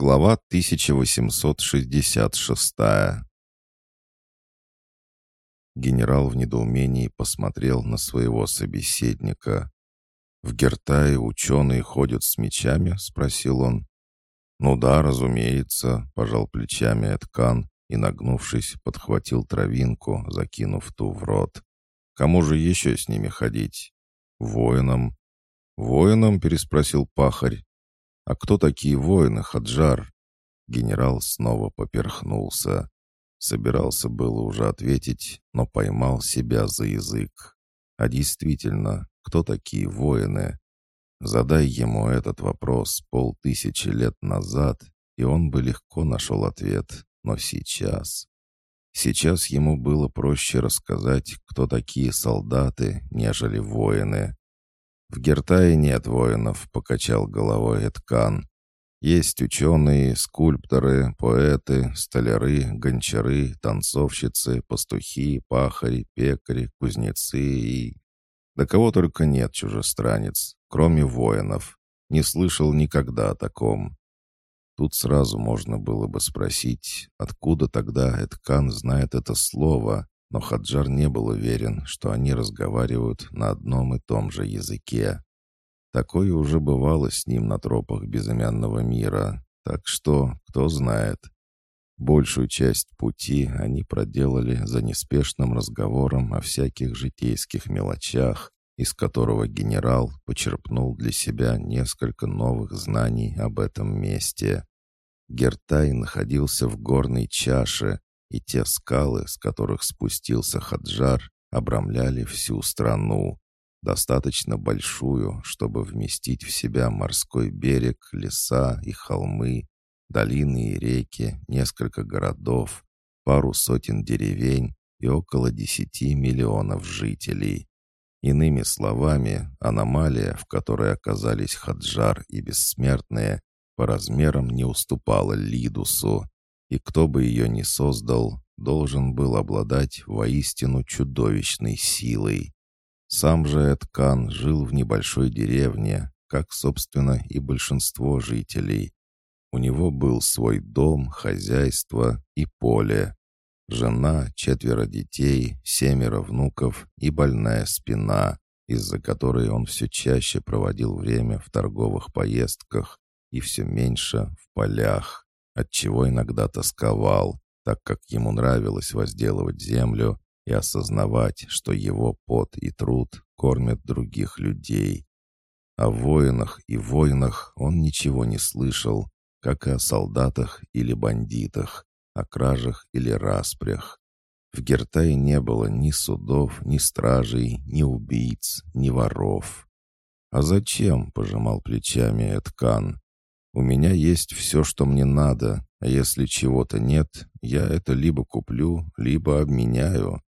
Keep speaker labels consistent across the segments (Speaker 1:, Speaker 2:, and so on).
Speaker 1: Глава 1866 Генерал в недоумении посмотрел на своего собеседника. «В Гертае ученые ходят с мечами?» — спросил он. «Ну да, разумеется», — пожал плечами Эткан и, нагнувшись, подхватил травинку, закинув ту в рот. «Кому же еще с ними ходить?» «Воинам». «Воинам?» — переспросил пахарь. «А кто такие воины, Хаджар?» Генерал снова поперхнулся. Собирался было уже ответить, но поймал себя за язык. А действительно, кто такие воины? Задай ему этот вопрос полтысячи лет назад, и он бы легко нашел ответ. Но сейчас... Сейчас ему было проще рассказать, кто такие солдаты, нежели воины. «В Гертае нет воинов», — покачал головой Эткан. «Есть ученые, скульпторы, поэты, столяры, гончары, танцовщицы, пастухи, пахари, пекари, кузнецы и... Да кого только нет, чужестранец, кроме воинов. Не слышал никогда о таком». Тут сразу можно было бы спросить, откуда тогда Эткан знает это слово, но Хаджар не был уверен, что они разговаривают на одном и том же языке. Такое уже бывало с ним на тропах безымянного мира, так что, кто знает. Большую часть пути они проделали за неспешным разговором о всяких житейских мелочах, из которого генерал почерпнул для себя несколько новых знаний об этом месте. Гертай находился в горной чаше, и те скалы, с которых спустился Хаджар, обрамляли всю страну, достаточно большую, чтобы вместить в себя морской берег, леса и холмы, долины и реки, несколько городов, пару сотен деревень и около десяти миллионов жителей. Иными словами, аномалия, в которой оказались Хаджар и Бессмертные, по размерам не уступала Лидусу, и кто бы ее ни создал, должен был обладать воистину чудовищной силой. Сам же Эткан жил в небольшой деревне, как, собственно, и большинство жителей. У него был свой дом, хозяйство и поле. Жена, четверо детей, семеро внуков и больная спина, из-за которой он все чаще проводил время в торговых поездках и все меньше в полях отчего иногда тосковал, так как ему нравилось возделывать землю и осознавать, что его пот и труд кормят других людей. О воинах и войнах он ничего не слышал, как и о солдатах или бандитах, о кражах или распрях. В Гертае не было ни судов, ни стражей, ни убийц, ни воров. «А зачем?» — пожимал плечами Эткан. У меня есть все, что мне надо, а если чего-то нет, я это либо куплю, либо обменяю.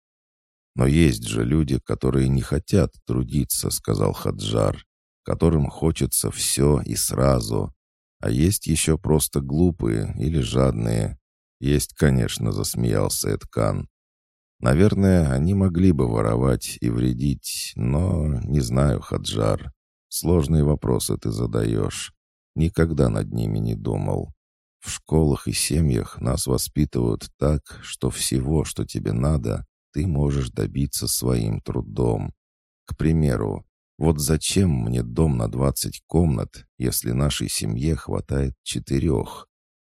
Speaker 1: Но есть же люди, которые не хотят трудиться, сказал Хаджар, которым хочется все и сразу. А есть еще просто глупые или жадные. Есть, конечно, засмеялся Эткан. Наверное, они могли бы воровать и вредить, но не знаю, Хаджар. Сложные вопросы ты задаешь. Никогда над ними не думал. В школах и семьях нас воспитывают так, что всего, что тебе надо, ты можешь добиться своим трудом. К примеру, вот зачем мне дом на 20 комнат, если нашей семье хватает четырех?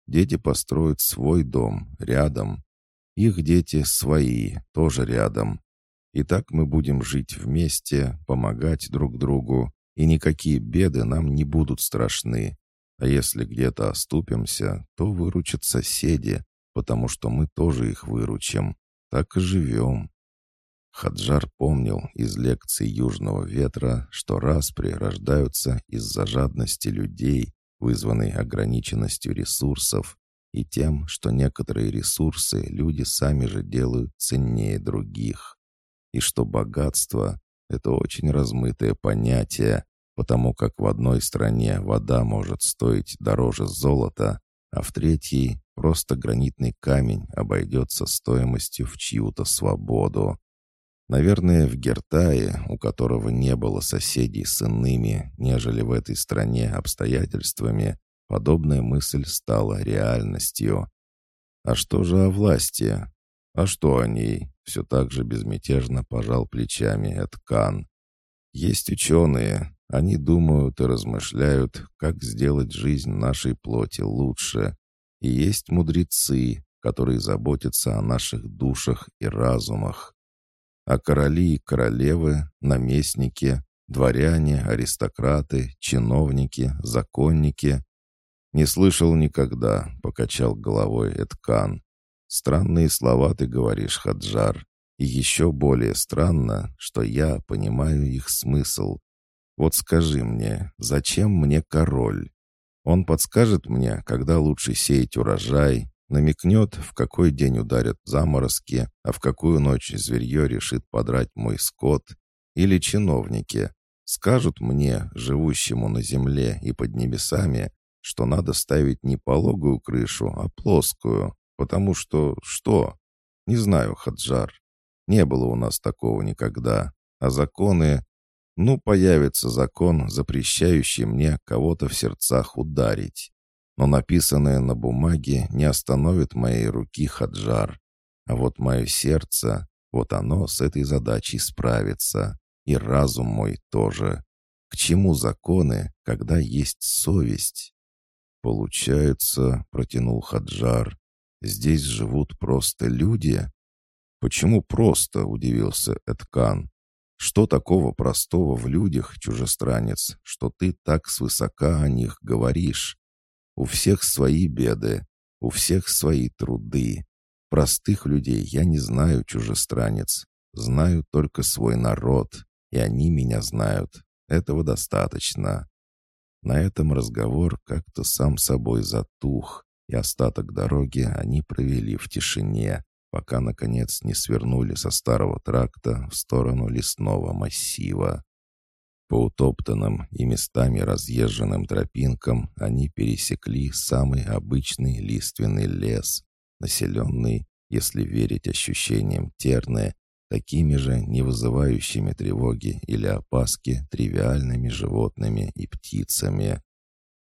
Speaker 1: Дети построят свой дом рядом. Их дети свои, тоже рядом. И так мы будем жить вместе, помогать друг другу, и никакие беды нам не будут страшны. А если где-то оступимся, то выручат соседи, потому что мы тоже их выручим. Так и живем. Хаджар помнил из лекций Южного ветра, что распри рождаются из-за жадности людей, вызванной ограниченностью ресурсов, и тем, что некоторые ресурсы люди сами же делают ценнее других. И что богатство это очень размытое понятие, потому как в одной стране вода может стоить дороже золота, а в третьей просто гранитный камень обойдется стоимостью в чью-то свободу. Наверное, в Гертае, у которого не было соседей с иными, нежели в этой стране обстоятельствами, подобная мысль стала реальностью. А что же о власти? А что о ней? Все так же безмятежно пожал плечами Эткан. Есть ученые, они думают и размышляют, как сделать жизнь нашей плоти лучше. И есть мудрецы, которые заботятся о наших душах и разумах. А короли и королевы, наместники, дворяне, аристократы, чиновники, законники. «Не слышал никогда», — покачал головой Эткан. «Странные слова ты говоришь, Хаджар. И еще более странно, что я понимаю их смысл. Вот скажи мне, зачем мне король? Он подскажет мне, когда лучше сеять урожай, намекнет, в какой день ударят заморозки, а в какую ночь зверье решит подрать мой скот, или чиновники скажут мне, живущему на земле и под небесами, что надо ставить не пологую крышу, а плоскую, потому что что? Не знаю, Хаджар. Не было у нас такого никогда. А законы... Ну, появится закон, запрещающий мне кого-то в сердцах ударить. Но написанное на бумаге не остановит моей руки Хаджар. А вот мое сердце, вот оно с этой задачей справится. И разум мой тоже. К чему законы, когда есть совесть? Получается, протянул Хаджар, здесь живут просто люди? Почему просто, удивился Эткан. Что такого простого в людях, чужестранец, что ты так свысока о них говоришь? У всех свои беды, у всех свои труды. Простых людей я не знаю, чужестранец. Знаю только свой народ, и они меня знают. Этого достаточно. На этом разговор как-то сам собой затух, и остаток дороги они провели в тишине, пока, наконец, не свернули со старого тракта в сторону лесного массива. По утоптанным и местами разъезженным тропинкам они пересекли самый обычный лиственный лес, населенный, если верить ощущениям Терны, такими же не вызывающими тревоги или опаски тривиальными животными и птицами.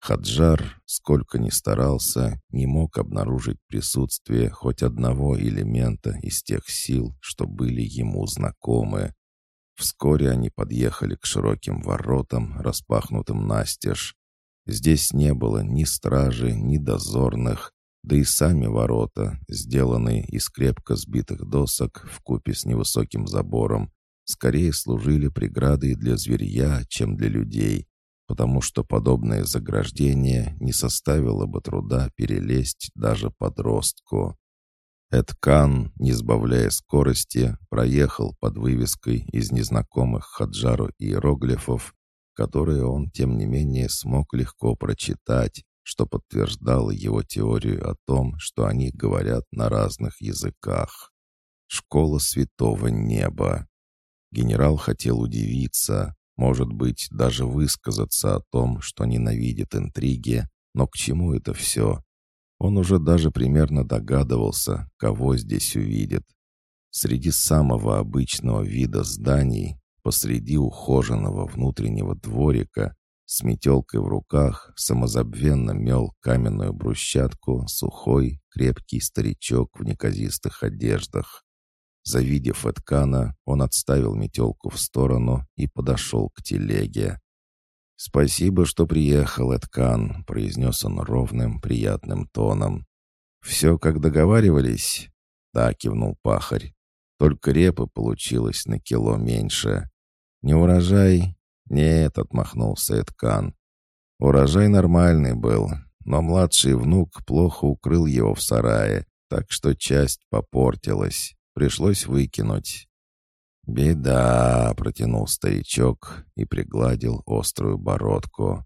Speaker 1: Хаджар, сколько ни старался, не мог обнаружить присутствие хоть одного элемента из тех сил, что были ему знакомы. Вскоре они подъехали к широким воротам, распахнутым настежь. Здесь не было ни стражи, ни дозорных, да и сами ворота, сделанные из крепко сбитых досок в купе с невысоким забором, скорее служили преградой для зверья, чем для людей, потому что подобное заграждение не составило бы труда перелезть даже подростку. Эдкан, не сбавляя скорости, проехал под вывеской из незнакомых Хаджару иероглифов, которые он, тем не менее, смог легко прочитать, что подтверждало его теорию о том, что они говорят на разных языках. Школа святого неба. Генерал хотел удивиться, может быть, даже высказаться о том, что ненавидит интриги, но к чему это все? Он уже даже примерно догадывался, кого здесь увидит. Среди самого обычного вида зданий, посреди ухоженного внутреннего дворика, с метелкой в руках самозабвенно мел каменную брусчатку сухой, крепкий старичок в неказистых одеждах. Завидев Эткана, он отставил метелку в сторону и подошел к телеге. «Спасибо, что приехал, Эткан», — произнес он ровным, приятным тоном. «Все, как договаривались?» «Да», — кивнул пахарь. «Только репы получилось на кило меньше. Не урожай, «Нет», — отмахнулся Эткан. «Урожай нормальный был, но младший внук плохо укрыл его в сарае, так что часть попортилась. Пришлось выкинуть». «Беда», — протянул старичок и пригладил острую бородку.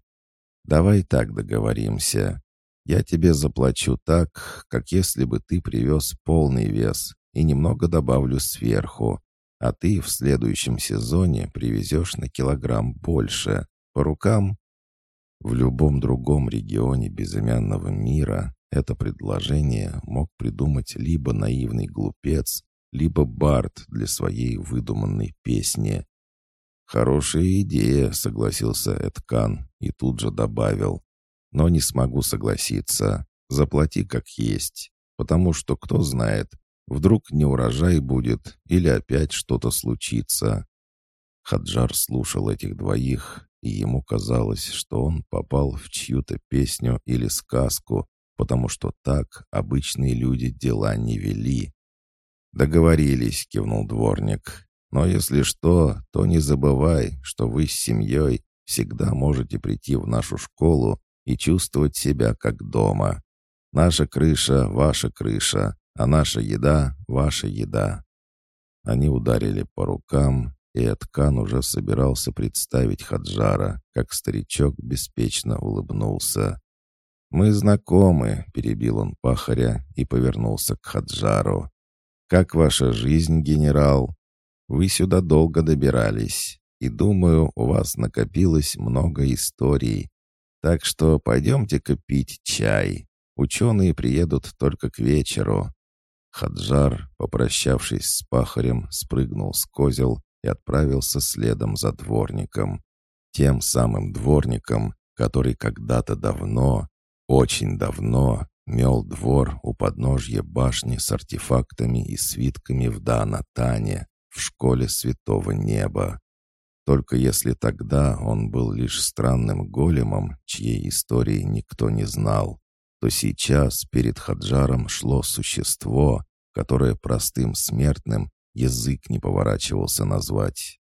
Speaker 1: «Давай так договоримся. Я тебе заплачу так, как если бы ты привез полный вес, и немного добавлю сверху а ты в следующем сезоне привезешь на килограмм больше. По рукам? В любом другом регионе безымянного мира это предложение мог придумать либо наивный глупец, либо бард для своей выдуманной песни. «Хорошая идея», — согласился Эткан и тут же добавил. но не смогу согласиться. Заплати как есть, потому что, кто знает, вдруг не урожай будет или опять что-то случится. Хаджар слушал этих двоих, и ему казалось, что он попал в чью-то песню или сказку, потому что так обычные люди дела не вели. «Договорились», — кивнул дворник. «Но если что, то не забывай, что вы с семьей всегда можете прийти в нашу школу и чувствовать себя как дома. Наша крыша — ваша крыша, а наша еда — ваша еда». Они ударили по рукам, и Эткан уже собирался представить Хаджара, как старичок беспечно улыбнулся. «Мы знакомы», — перебил он пахаря и повернулся к Хаджару. «Как ваша жизнь, генерал? Вы сюда долго добирались, и, думаю, у вас накопилось много историй. Так что пойдемте-ка пить чай. Ученые приедут только к вечеру». Хаджар, попрощавшись с пахарем, спрыгнул с козел и отправился следом за дворником. Тем самым дворником, который когда-то давно, очень давно, мел двор у подножья башни с артефактами и свитками в Данатане, в школе Святого Неба. Только если тогда он был лишь странным големом, чьей истории никто не знал, то сейчас перед Хаджаром шло существо, которое простым смертным язык не поворачивался назвать.